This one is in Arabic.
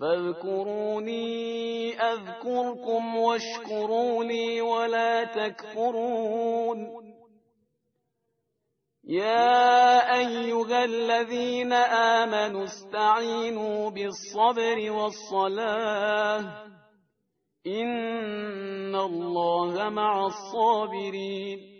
فاذكروني أذكركم واشكروا لي ولا تكفرون. يا أيها الذين آمنوا استعينوا بالصبر والصلاة. إن الله مع الصابرين.